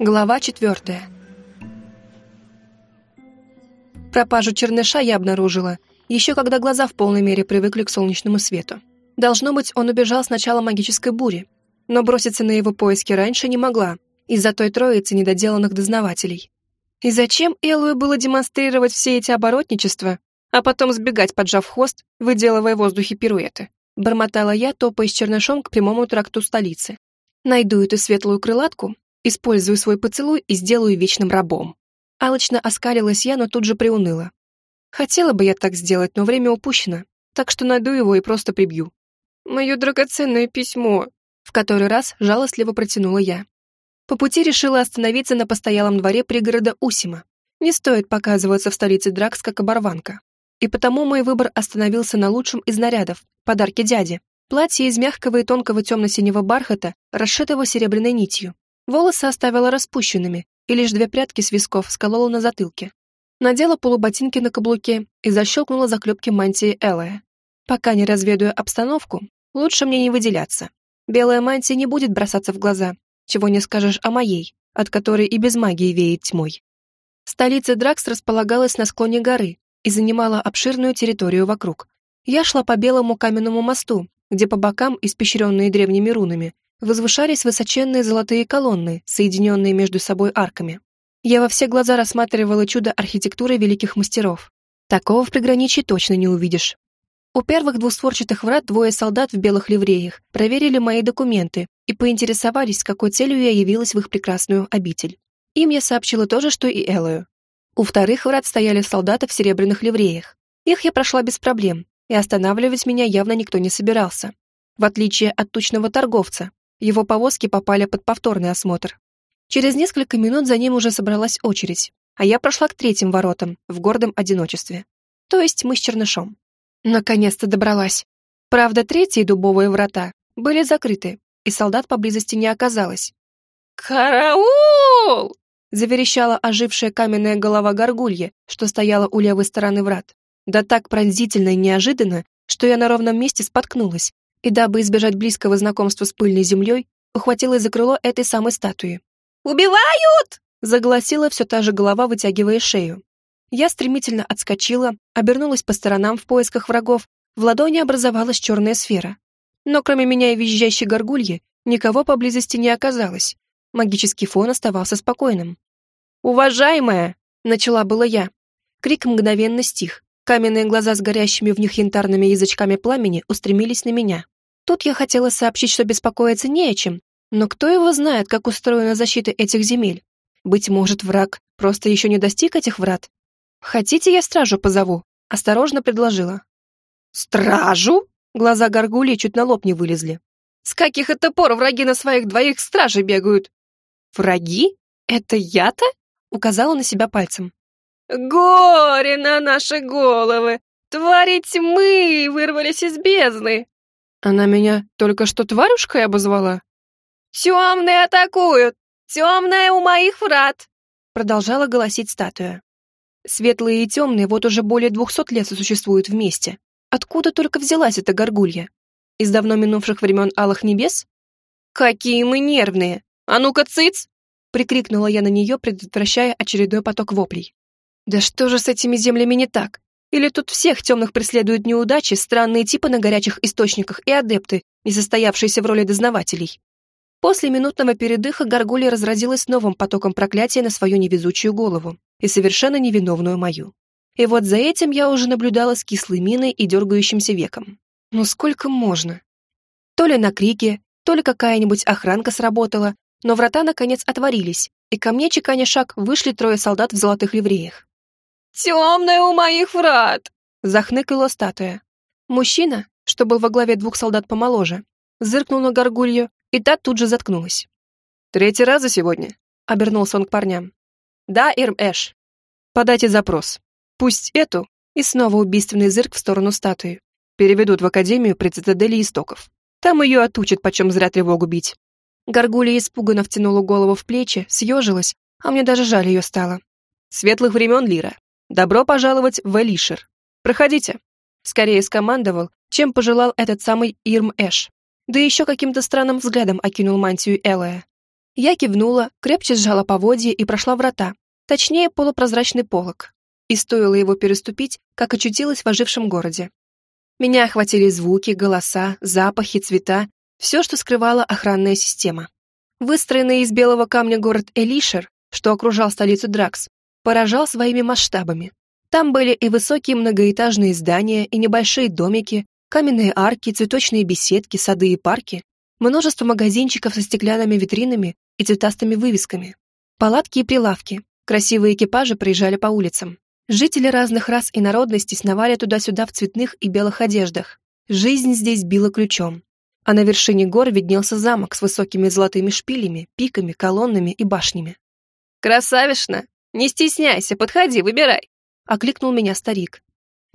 Глава четвертая. Пропажу черныша я обнаружила, еще когда глаза в полной мере привыкли к солнечному свету. Должно быть, он убежал с начала магической бури, но броситься на его поиски раньше не могла, из-за той троицы недоделанных дознавателей. И зачем Элую было демонстрировать все эти оборотничества, а потом сбегать, поджав хвост, выделывая в воздухе пируэты? Бормотала я, топая с чернышом к прямому тракту столицы. Найду эту светлую крылатку, использую свой поцелуй и сделаю вечным рабом. Алочно оскалилась я, но тут же приуныла. Хотела бы я так сделать, но время упущено, так что найду его и просто прибью. Мое драгоценное письмо, в который раз жалостливо протянула я. По пути решила остановиться на постоялом дворе пригорода Усима. Не стоит показываться в столице Дракс как оборванка. И потому мой выбор остановился на лучшем из нарядов, подарке дяде. Платье из мягкого и тонкого темно-синего бархата, расшитого серебряной нитью. Волосы оставила распущенными, и лишь две прядки с висков сколола на затылке. Надела полуботинки на каблуке и защелкнула заклепки мантии Элая. Пока не разведаю обстановку, лучше мне не выделяться. Белая мантия не будет бросаться в глаза, чего не скажешь о моей, от которой и без магии веет тьмой. Столица Дракс располагалась на склоне горы и занимала обширную территорию вокруг. Я шла по белому каменному мосту, где по бокам, испещренные древними рунами, возвышались высоченные золотые колонны, соединенные между собой арками. Я во все глаза рассматривала чудо архитектуры великих мастеров. Такого в приграничье точно не увидишь. У первых двустворчатых врат двое солдат в белых ливреях проверили мои документы и поинтересовались, с какой целью я явилась в их прекрасную обитель. Им я сообщила то же, что и Элою. У вторых врат стояли солдаты в серебряных ливреях. Их я прошла без проблем, и останавливать меня явно никто не собирался. В отличие от тучного торговца, его повозки попали под повторный осмотр. Через несколько минут за ним уже собралась очередь, а я прошла к третьим воротам, в гордом одиночестве. То есть мы с Чернышом. Наконец-то добралась. Правда, третьи дубовые врата были закрыты, и солдат поблизости не оказалось. «Караул!» — заверещала ожившая каменная голова горгульи, что стояла у левой стороны врат. Да так пронзительно и неожиданно, что я на ровном месте споткнулась, и дабы избежать близкого знакомства с пыльной землей, ухватилась за крыло этой самой статуи. «Убивают!» — загласила все та же голова, вытягивая шею. Я стремительно отскочила, обернулась по сторонам в поисках врагов, в ладони образовалась черная сфера. Но кроме меня и визжащей горгульи, никого поблизости не оказалось. Магический фон оставался спокойным. «Уважаемая!» — начала было я. Крик мгновенно стих. Каменные глаза с горящими в них янтарными язычками пламени устремились на меня. Тут я хотела сообщить, что беспокоиться не о чем, но кто его знает, как устроена защита этих земель? Быть может, враг просто еще не достиг этих врат? «Хотите, я стражу позову?» — осторожно предложила. «Стражу?» Глаза горгульи чуть на лоб не вылезли. «С каких это пор враги на своих двоих стражей бегают?» «Враги? Это я-то?» — указала на себя пальцем. «Горе на наши головы! Твари тьмы вырвались из бездны!» Она меня только что тварюшкой обозвала. «Темные атакуют! Темная у моих врат!» Продолжала голосить статуя. Светлые и темные вот уже более двухсот лет существуют вместе. Откуда только взялась эта горгулья? Из давно минувших времен Алых Небес? «Какие мы нервные! А ну-ка, цыц!» прикрикнула я на нее, предотвращая очередной поток воплей. «Да что же с этими землями не так? Или тут всех темных преследуют неудачи, странные типы на горячих источниках и адепты, не состоявшиеся в роли дознавателей?» После минутного передыха Гаргулья разразилась новым потоком проклятия на свою невезучую голову и совершенно невиновную мою. И вот за этим я уже наблюдала с кислой миной и дергающимся веком. Ну сколько можно? То ли на крике, то ли какая-нибудь охранка сработала, но врата наконец отворились, и ко мне, чеканя шаг, вышли трое солдат в золотых ливреях. «Темная у моих врат!» — захныкала статуя. Мужчина, что был во главе двух солдат помоложе, зыркнул на горгулью и та тут же заткнулась. «Третий раз за сегодня?» — обернулся он к парням. «Да, Ирм Эш. Подайте запрос. Пусть эту...» И снова убийственный зырк в сторону статуи. «Переведут в Академию при цитадели истоков. Там ее отучат, почем зря тревогу бить». Горгулья испуганно втянула голову в плечи, съежилась, а мне даже жаль ее стало. «Светлых времен, Лира. Добро пожаловать в Элишер. Проходите». Скорее скомандовал, чем пожелал этот самый Ирм Эш да еще каким-то странным взглядом окинул мантию Элая. Я кивнула, крепче сжала поводья и прошла врата, точнее полупрозрачный полог. И стоило его переступить, как очутилась в ожившем городе. Меня охватили звуки, голоса, запахи, цвета, все, что скрывала охранная система. Выстроенный из белого камня город Элишер, что окружал столицу Дракс, поражал своими масштабами. Там были и высокие многоэтажные здания, и небольшие домики, каменные арки, цветочные беседки, сады и парки, множество магазинчиков со стеклянными витринами и цветастыми вывесками, палатки и прилавки, красивые экипажи проезжали по улицам. Жители разных рас и народностей сновали туда-сюда в цветных и белых одеждах. Жизнь здесь била ключом. А на вершине гор виднелся замок с высокими золотыми шпилями, пиками, колоннами и башнями. «Красавишна! Не стесняйся, подходи, выбирай!» — окликнул меня старик.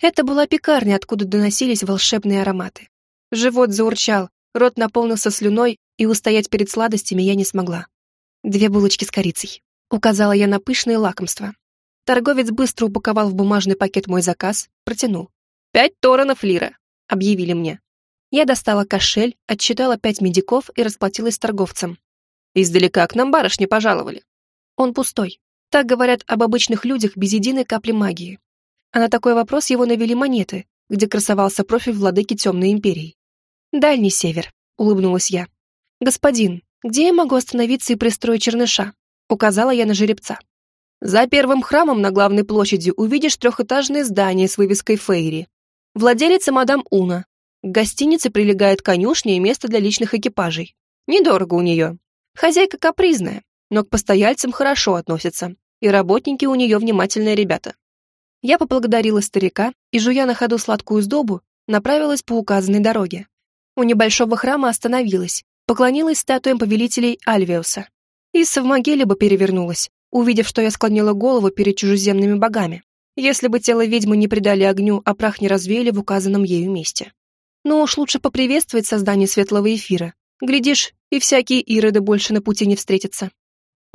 Это была пекарня, откуда доносились волшебные ароматы. Живот заурчал, рот наполнился слюной, и устоять перед сладостями я не смогла. «Две булочки с корицей», — указала я на пышные лакомства. Торговец быстро упаковал в бумажный пакет мой заказ, протянул. «Пять торонов лира», — объявили мне. Я достала кошель, отсчитала пять медиков и расплатилась с торговцем. Издалека к нам барышни пожаловали. Он пустой. Так говорят об обычных людях без единой капли магии. А на такой вопрос его навели монеты, где красовался профиль владыки Темной Империи. «Дальний север», — улыбнулась я. «Господин, где я могу остановиться и пристроить черныша?» — указала я на жеребца. За первым храмом на главной площади увидишь трехэтажное здание с вывеской «Фейри». Владелица мадам Уна. К гостинице прилегает конюшня и место для личных экипажей. Недорого у нее. Хозяйка капризная, но к постояльцам хорошо относится, и работники у нее внимательные ребята. Я поблагодарила старика и, жуя на ходу сладкую сдобу, направилась по указанной дороге. У небольшого храма остановилась, поклонилась статуям повелителей Альвиуса. Исса в могиле бы перевернулась, увидев, что я склонила голову перед чужеземными богами, если бы тело ведьмы не придали огню, а прах не развеяли в указанном ею месте. Но уж лучше поприветствовать создание светлого эфира. Глядишь, и всякие ироды больше на пути не встретятся.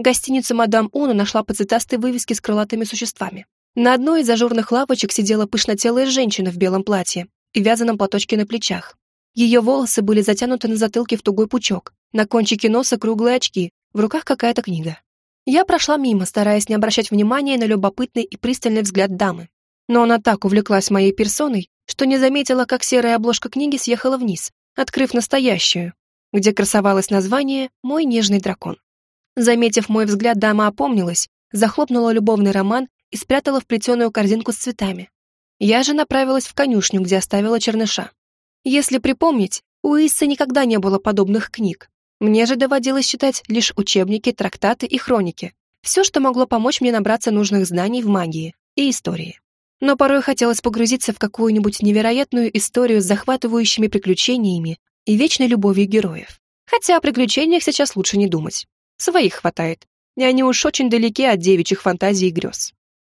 Гостиницу мадам Уна нашла по цветастой вывеске с крылатыми существами. На одной из ажурных лавочек сидела пышнотелая женщина в белом платье и вязаном платочке на плечах. Ее волосы были затянуты на затылке в тугой пучок, на кончике носа круглые очки, в руках какая-то книга. Я прошла мимо, стараясь не обращать внимания на любопытный и пристальный взгляд дамы. Но она так увлеклась моей персоной, что не заметила, как серая обложка книги съехала вниз, открыв настоящую, где красовалось название «Мой нежный дракон». Заметив мой взгляд, дама опомнилась, захлопнула любовный роман и спрятала в плетеную корзинку с цветами. Я же направилась в конюшню, где оставила черныша. Если припомнить, у Иссы никогда не было подобных книг, мне же доводилось читать лишь учебники, трактаты и хроники. Все, что могло помочь мне набраться нужных знаний в магии и истории. Но порой хотелось погрузиться в какую-нибудь невероятную историю с захватывающими приключениями и вечной любовью героев. Хотя о приключениях сейчас лучше не думать. Своих хватает, и они уж очень далеки от девичьих фантазий и грез.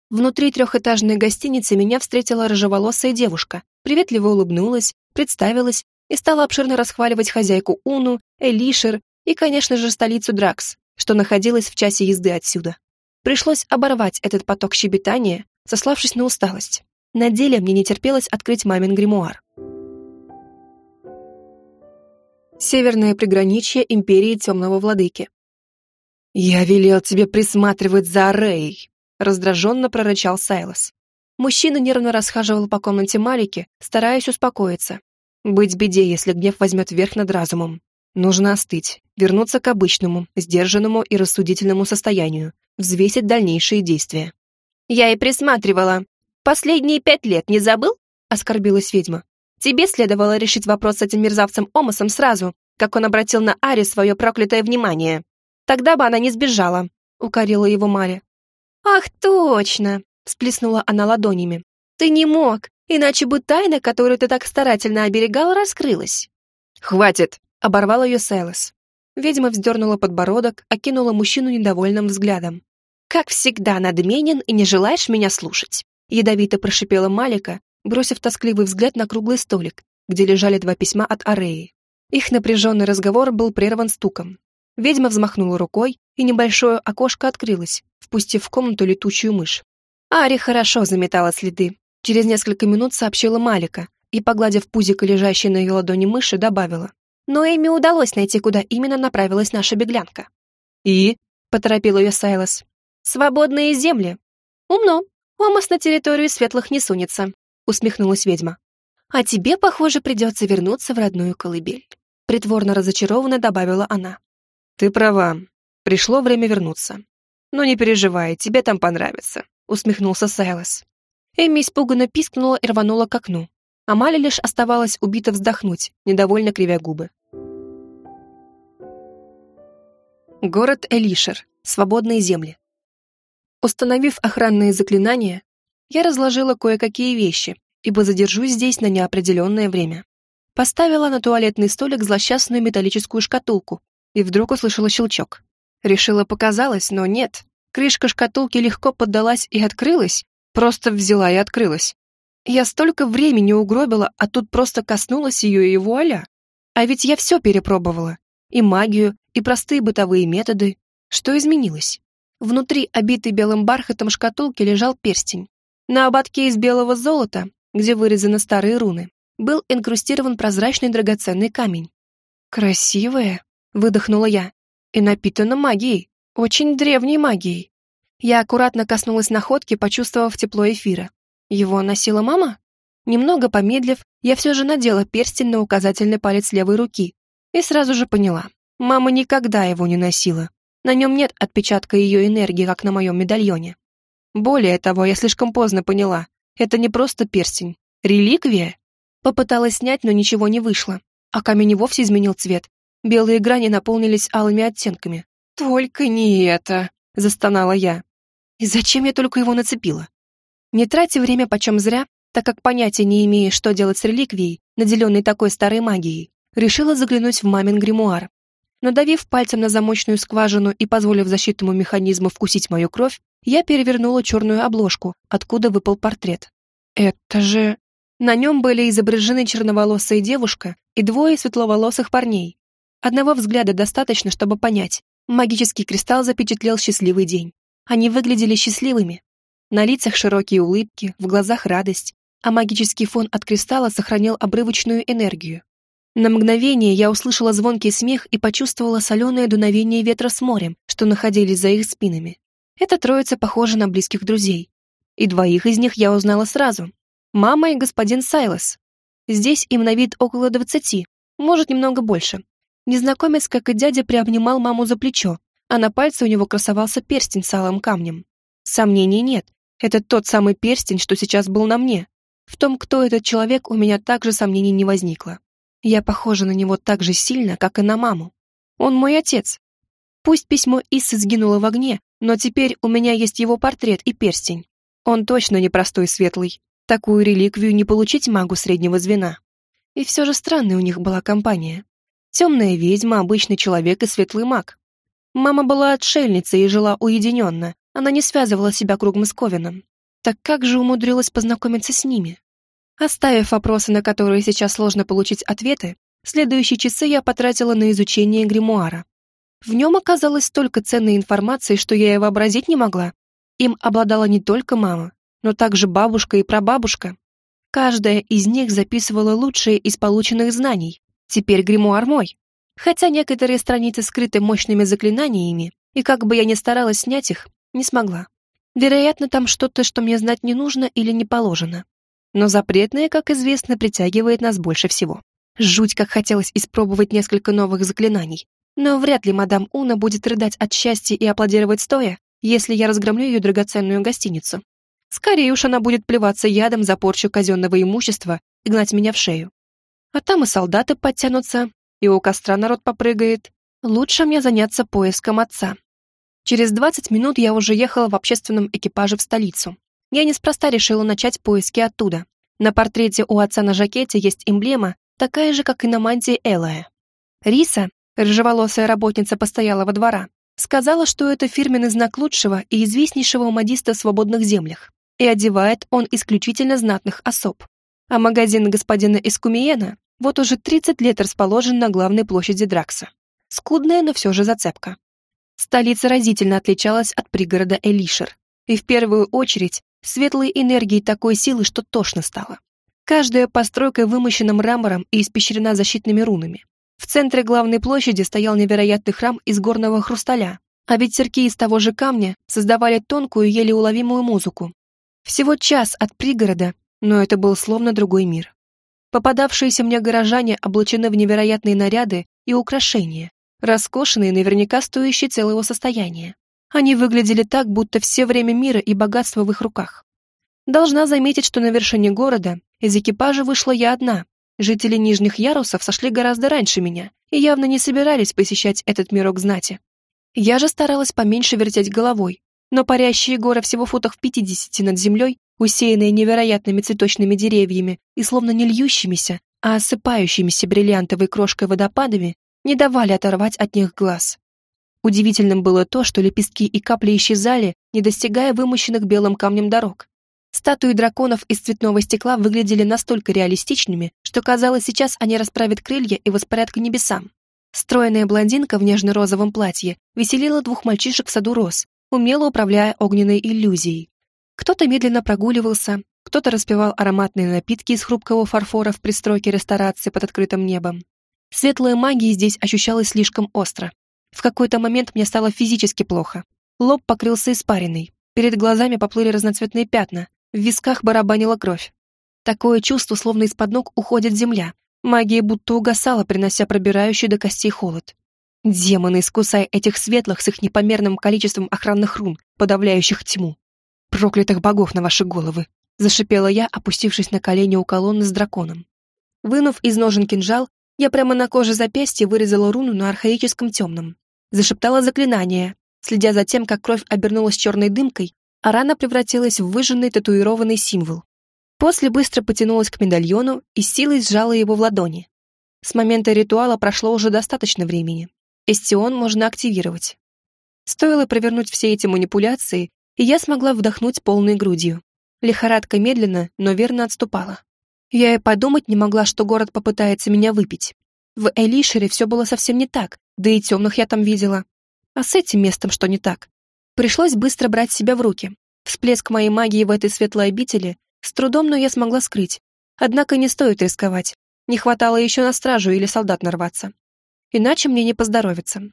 Внутри трехэтажной гостиницы меня встретила рыжеволосая девушка, приветливо улыбнулась, представилась и стала обширно расхваливать хозяйку Уну, Элишер и, конечно же, столицу Дракс, что находилась в часе езды отсюда. Пришлось оборвать этот поток щебетания, сославшись на усталость. На деле мне не терпелось открыть мамин гримуар. Северное приграничье Империи Темного Владыки. «Я велел тебе присматривать за Рэй», — раздраженно прорычал Сайлос. Мужчина нервно расхаживал по комнате Малики, стараясь успокоиться, быть беде, если гнев возьмет верх над разумом. Нужно остыть, вернуться к обычному, сдержанному и рассудительному состоянию, взвесить дальнейшие действия. «Я и присматривала. Последние пять лет не забыл?» — оскорбилась ведьма. «Тебе следовало решить вопрос с этим мерзавцем Омасом сразу, как он обратил на Ари свое проклятое внимание. Тогда бы она не сбежала», — укорила его Мария. «Ах, точно!» — всплеснула она ладонями. «Ты не мог иначе бы тайна, которую ты так старательно оберегал, раскрылась». «Хватит!» — оборвал ее Сайлос. Ведьма вздернула подбородок, окинула мужчину недовольным взглядом. «Как всегда надменен и не желаешь меня слушать», — ядовито прошипела Малика, бросив тоскливый взгляд на круглый столик, где лежали два письма от Ареи. Их напряженный разговор был прерван стуком. Ведьма взмахнула рукой, и небольшое окошко открылось, впустив в комнату летучую мышь. Ари хорошо заметала следы, Через несколько минут сообщила Малика и, погладив пузико лежащей на ее ладони мыши, добавила. Но Эми удалось найти, куда именно направилась наша беглянка. «И?» — поторопил ее Сайлос. «Свободные земли». «Умно. Омас на территорию светлых не сунется», — усмехнулась ведьма. «А тебе, похоже, придется вернуться в родную колыбель», — притворно разочарованно добавила она. «Ты права. Пришло время вернуться. Но не переживай, тебе там понравится», — усмехнулся Сайлос. Эми испуганно пискнула и рванула к окну. А Маля лишь оставалась убито вздохнуть, недовольно кривя губы. Город Элишер. Свободные земли. Установив охранные заклинания, я разложила кое-какие вещи, ибо задержусь здесь на неопределенное время. Поставила на туалетный столик злосчастную металлическую шкатулку и вдруг услышала щелчок. Решила показалось, но нет. Крышка шкатулки легко поддалась и открылась, Просто взяла и открылась. Я столько времени угробила, а тут просто коснулась ее и вуаля. А ведь я все перепробовала. И магию, и простые бытовые методы. Что изменилось? Внутри, обитой белым бархатом шкатулки, лежал перстень. На ободке из белого золота, где вырезаны старые руны, был инкрустирован прозрачный драгоценный камень. «Красивая», — выдохнула я, — «и напитана магией, очень древней магией». Я аккуратно коснулась находки, почувствовав тепло эфира. Его носила мама? Немного помедлив, я все же надела перстень на указательный палец левой руки и сразу же поняла. Мама никогда его не носила. На нем нет отпечатка ее энергии, как на моем медальоне. Более того, я слишком поздно поняла. Это не просто перстень. Реликвия? Попыталась снять, но ничего не вышло. А камень и вовсе изменил цвет. Белые грани наполнились алыми оттенками. «Только не это!» — застонала я. И зачем я только его нацепила? Не тратя время почем зря, так как понятия не имея, что делать с реликвией, наделенной такой старой магией, решила заглянуть в мамин гримуар. Надавив пальцем на замочную скважину и позволив защитному механизму вкусить мою кровь, я перевернула черную обложку, откуда выпал портрет. Это же... На нем были изображены черноволосая девушка и двое светловолосых парней. Одного взгляда достаточно, чтобы понять. Магический кристалл запечатлел счастливый день. Они выглядели счастливыми. На лицах широкие улыбки, в глазах радость, а магический фон от кристалла сохранял обрывочную энергию. На мгновение я услышала звонкий смех и почувствовала соленое дуновение ветра с морем, что находились за их спинами. Эта троица похожа на близких друзей. И двоих из них я узнала сразу. Мама и господин Сайлос. Здесь им на вид около двадцати, может, немного больше. Незнакомец, как и дядя, приобнимал маму за плечо, а на пальце у него красовался перстень с алым камнем. Сомнений нет, это тот самый перстень, что сейчас был на мне. В том, кто этот человек, у меня также сомнений не возникло. Я похожа на него так же сильно, как и на маму. Он мой отец. Пусть письмо Иссы сгинуло в огне, но теперь у меня есть его портрет и перстень. Он точно непростой светлый. Такую реликвию не получить магу среднего звена. И все же странная у них была компания. Темная ведьма, обычный человек и светлый маг. Мама была отшельницей и жила уединенно. Она не связывала себя кругом с Ковином. Так как же умудрилась познакомиться с ними? Оставив вопросы, на которые сейчас сложно получить ответы, следующие часы я потратила на изучение гримуара. В нем оказалось столько ценной информации, что я и вообразить не могла. Им обладала не только мама, но также бабушка и прабабушка. Каждая из них записывала лучшие из полученных знаний. Теперь гримуар мой. Хотя некоторые страницы скрыты мощными заклинаниями, и как бы я ни старалась снять их, не смогла. Вероятно, там что-то, что мне знать не нужно или не положено. Но запретное, как известно, притягивает нас больше всего. Жуть, как хотелось испробовать несколько новых заклинаний. Но вряд ли мадам Уна будет рыдать от счастья и аплодировать стоя, если я разгромлю ее драгоценную гостиницу. Скорее уж она будет плеваться ядом за порчу казенного имущества и гнать меня в шею. А там и солдаты подтянутся, и у костра народ попрыгает, лучше мне заняться поиском отца. Через 20 минут я уже ехала в общественном экипаже в столицу. Я неспроста решила начать поиски оттуда. На портрете у отца на жакете есть эмблема, такая же, как и на мантии Элая. Риса, рыжеволосая работница постоялого двора, сказала, что это фирменный знак лучшего и известнейшего модиста в свободных землях, и одевает он исключительно знатных особ. А магазин господина Эскумиена вот уже 30 лет расположен на главной площади Дракса. Скудная, но все же зацепка. Столица разительно отличалась от пригорода Элишер. И в первую очередь светлой энергией такой силы, что тошно стало. Каждая постройка вымощена мрамором и испещрена защитными рунами. В центре главной площади стоял невероятный храм из горного хрусталя, А ветерки из того же камня создавали тонкую, еле уловимую музыку. Всего час от пригорода, но это был словно другой мир. Попадавшиеся мне горожане облачены в невероятные наряды и украшения, роскошные, наверняка стоящие целого состояния. Они выглядели так, будто все время мира и богатство в их руках. Должна заметить, что на вершине города из экипажа вышла я одна. Жители нижних ярусов сошли гораздо раньше меня и явно не собирались посещать этот мирок знати. Я же старалась поменьше вертеть головой, но парящие горы всего футов 50 над землей, усеянные невероятными цветочными деревьями и словно не льющимися, а осыпающимися бриллиантовой крошкой водопадами, не давали оторвать от них глаз. Удивительным было то, что лепестки и капли исчезали, не достигая вымощенных белым камнем дорог. Статуи драконов из цветного стекла выглядели настолько реалистичными, что казалось, сейчас они расправят крылья и воспарят к небесам. Стройная блондинка в нежно-розовом платье веселила двух мальчишек в саду роз, умело управляя огненной иллюзией. Кто-то медленно прогуливался, кто-то распивал ароматные напитки из хрупкого фарфора в пристройке ресторации под открытым небом. Светлая магия здесь ощущалась слишком остро. В какой-то момент мне стало физически плохо. Лоб покрылся испариной, перед глазами поплыли разноцветные пятна, в висках барабанила кровь. Такое чувство, словно из-под ног уходит земля. Магия будто угасала, принося пробирающий до костей холод. Демоны, искусая этих светлых с их непомерным количеством охранных рун, подавляющих тьму. Проклятых богов на ваши головы! Зашипела я, опустившись на колени у колонны с драконом. Вынув из ножен кинжал, я прямо на коже запястья вырезала руну на архаическом темном. Зашептала заклинание, следя за тем, как кровь обернулась черной дымкой, а рана превратилась в выжженный татуированный символ. После быстро потянулась к медальону и силой сжала его в ладони. С момента ритуала прошло уже достаточно времени. Эстион можно активировать. Стоило провернуть все эти манипуляции, и я смогла вдохнуть полной грудью. Лихорадка медленно, но верно отступала. Я и подумать не могла, что город попытается меня выпить. В Элишере все было совсем не так, да и темных я там видела. А с этим местом что не так? Пришлось быстро брать себя в руки. Всплеск моей магии в этой светлой обители с трудом, но я смогла скрыть. Однако не стоит рисковать. Не хватало еще на стражу или солдат нарваться. Иначе мне не поздоровится.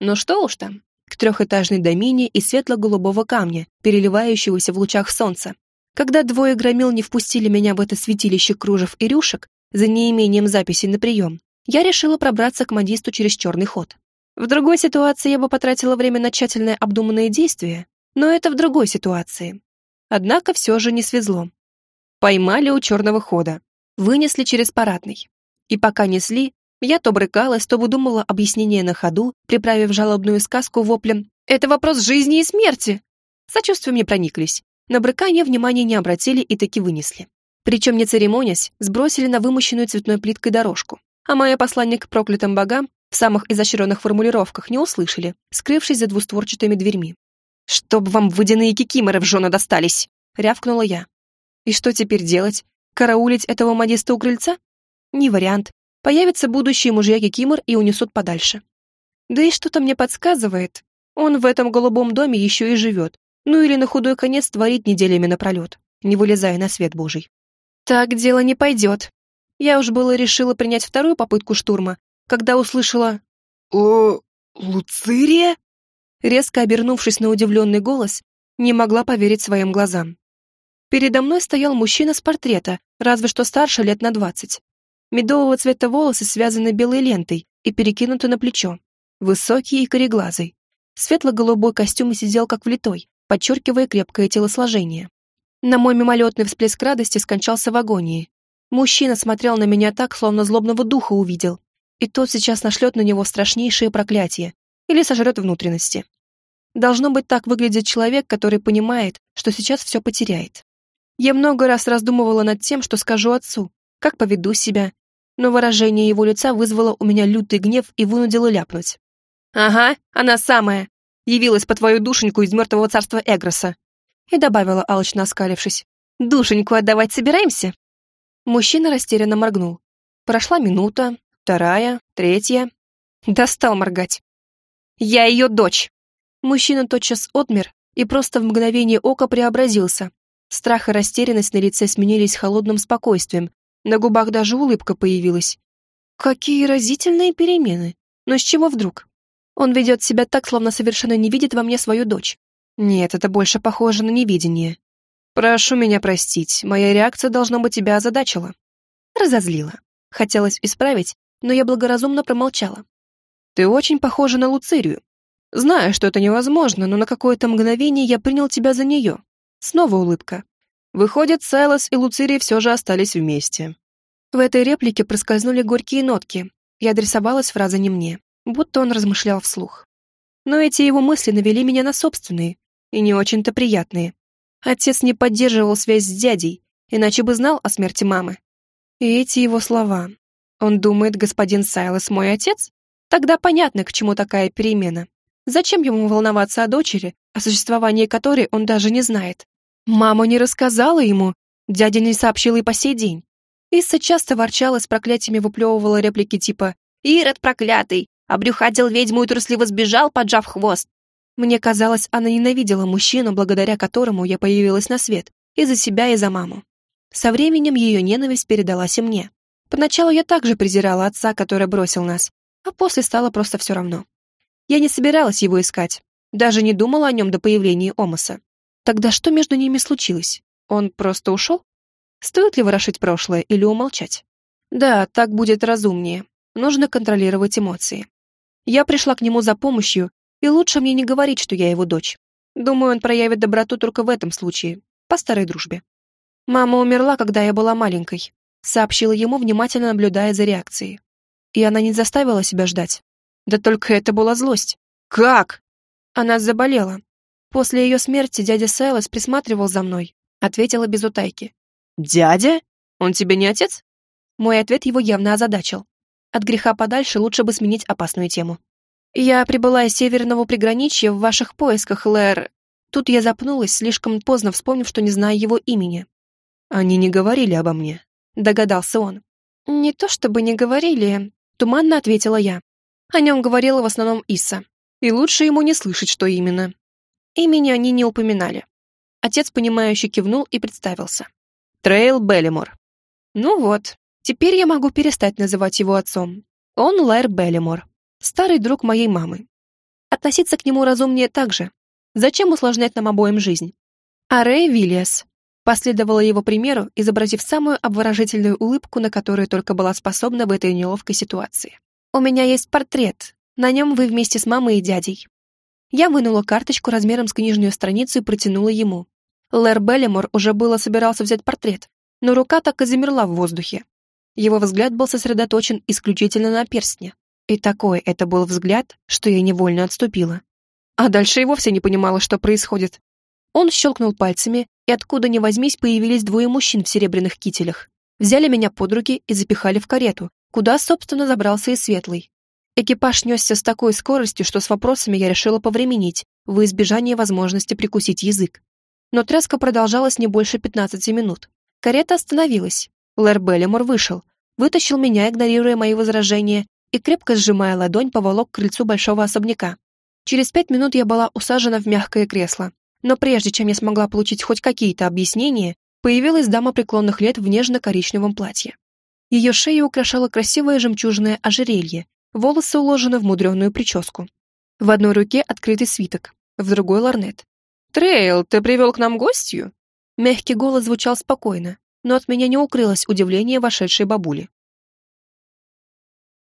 Ну что уж там, к трехэтажной домине из светло-голубого камня, переливающегося в лучах солнца, когда двое громил не впустили меня в это святилище кружев и рюшек за неимением записи на прием, я решила пробраться к модисту через черный ход. В другой ситуации я бы потратила время на тщательное обдуманные действия, но это в другой ситуации. Однако все же не свезло. Поймали у черного хода, вынесли через парадный. И пока несли, я то брыкалась, то выдумала объяснение на ходу, приправив жалобную сказку воплем «Это вопрос жизни и смерти!». Сочувствием не прониклись, на брыкание внимания не обратили и таки вынесли. Причем, не церемонясь, сбросили на вымощенную цветной плиткой дорожку. А мои послание к проклятым богам в самых изощренных формулировках не услышали, скрывшись за двустворчатыми дверьми. «Чтоб вам водяные кикиморы в жены достались!» — рявкнула я. «И что теперь делать? Караулить этого модиста у крыльца? Не вариант. Появятся будущие мужья кикимор и унесут подальше. Да и что-то мне подсказывает. Он в этом голубом доме еще и живет, ну или на худой конец творит неделями напролет, не вылезая на свет божий. Так дело не пойдет. Я уж было решила принять вторую попытку штурма, когда услышала «О, Луцирия?» Резко обернувшись на удивленный голос, не могла поверить своим глазам. Передо мной стоял мужчина с портрета, разве что старше лет на двадцать. Медового цвета волосы связаны белой лентой и перекинуты на плечо. Высокий и кореглазый. Светло-голубой костюм сидел как влитой, подчеркивая крепкое телосложение. На мой мимолетный всплеск радости скончался в агонии. Мужчина смотрел на меня так, словно злобного духа увидел, и тот сейчас нашлет на него страшнейшее проклятие или сожрет внутренности. Должно быть, так выглядит человек, который понимает, что сейчас все потеряет. Я много раз раздумывала над тем, что скажу отцу, как поведу себя, но выражение его лица вызвало у меня лютый гнев и вынудило ляпнуть. «Ага, она самая явилась по твою душеньку из мертвого царства Эгроса». И добавила, алчно оскалившись, «Душеньку отдавать собираемся?» Мужчина растерянно моргнул. Прошла минута, вторая, третья. Достал моргать. «Я ее дочь!» Мужчина тотчас отмер и просто в мгновение ока преобразился. Страх и растерянность на лице сменились холодным спокойствием, на губах даже улыбка появилась. Какие разительные перемены! Но с чего вдруг? Он ведет себя так, словно совершенно не видит во мне свою дочь. Нет, это больше похоже на невидение. Прошу меня простить, моя реакция, должно быть, тебя озадачила. Разозлила. Хотелось исправить, но я благоразумно промолчала. Ты очень похожа на Луцирию. Знаю, что это невозможно, но на какое-то мгновение я принял тебя за нее. Снова улыбка. Выходит, Сайлос и Луцирий все же остались вместе. В этой реплике проскользнули горькие нотки, и адресовалась фраза не мне, будто он размышлял вслух. Но эти его мысли навели меня на собственные, и не очень-то приятные. Отец не поддерживал связь с дядей, иначе бы знал о смерти мамы. И эти его слова. Он думает, господин Сайлос мой отец? Тогда понятно, к чему такая перемена. Зачем ему волноваться о дочери, о существовании которой он даже не знает? Мама не рассказала ему, дядя не сообщил и по сей день. Исса часто ворчала с проклятиями выплевывала реплики типа «Ирод проклятый! Обрюхатил ведьму и трусливо сбежал, поджав хвост!» Мне казалось, она ненавидела мужчину, благодаря которому я появилась на свет, и за себя, и за маму. Со временем ее ненависть передалась и мне. Поначалу я также презирала отца, который бросил нас, а после стало просто все равно. Я не собиралась его искать, даже не думала о нем до появления Омаса. Тогда что между ними случилось? Он просто ушел? Стоит ли ворошить прошлое или умолчать? Да, так будет разумнее. Нужно контролировать эмоции. Я пришла к нему за помощью, и лучше мне не говорить, что я его дочь. Думаю, он проявит доброту только в этом случае, по старой дружбе. Мама умерла, когда я была маленькой, сообщила ему, внимательно наблюдая за реакцией. И она не заставила себя ждать. Да только это была злость. Как? Она заболела. После ее смерти дядя Сайлос присматривал за мной, ответила без утайки. Дядя? Он тебе не отец? Мой ответ его явно озадачил. От греха подальше лучше бы сменить опасную тему. Я прибыла из северного приграничья в ваших поисках, Лэр. Тут я запнулась, слишком поздно вспомнив, что не знаю его имени. Они не говорили обо мне, догадался он. Не то чтобы не говорили, туманно ответила я. О нем говорила в основном Иса. И лучше ему не слышать, что именно. Имени они не упоминали. Отец, понимающе кивнул и представился. Трейл Беллимор. Ну вот, теперь я могу перестать называть его отцом. Он Лэр Беллимор, старый друг моей мамы. Относиться к нему разумнее также. Зачем усложнять нам обоим жизнь? А Рэй Виллиас последовала его примеру, изобразив самую обворожительную улыбку, на которую только была способна в этой неловкой ситуации. У меня есть портрет. На нем вы вместе с мамой и дядей. Я вынула карточку размером с книжную страницу и протянула ему. Лэр Беллимор уже было собирался взять портрет, но рука так и замерла в воздухе. Его взгляд был сосредоточен исключительно на перстне. И такой это был взгляд, что я невольно отступила. А дальше и вовсе не понимала, что происходит. Он щелкнул пальцами, и откуда ни возьмись появились двое мужчин в серебряных кителях. Взяли меня под руки и запихали в карету, куда, собственно, забрался и Светлый. Экипаж несся с такой скоростью, что с вопросами я решила повременить, во избежание возможности прикусить язык. Но тряска продолжалась не больше 15 минут. Карета остановилась. Лэр Беллимор вышел, вытащил меня, игнорируя мои возражения, и, крепко сжимая ладонь, поволок к крыльцу большого особняка. Через пять минут я была усажена в мягкое кресло. Но прежде чем я смогла получить хоть какие-то объяснения, появилась дама преклонных лет в нежно-коричневом платье. Ее шею украшало красивое жемчужное ожерелье, волосы уложены в мудреную прическу. В одной руке открытый свиток, в другой лорнет. «Трейл, ты привел к нам гостью?» Мягкий голос звучал спокойно, но от меня не укрылось удивление вошедшей бабули.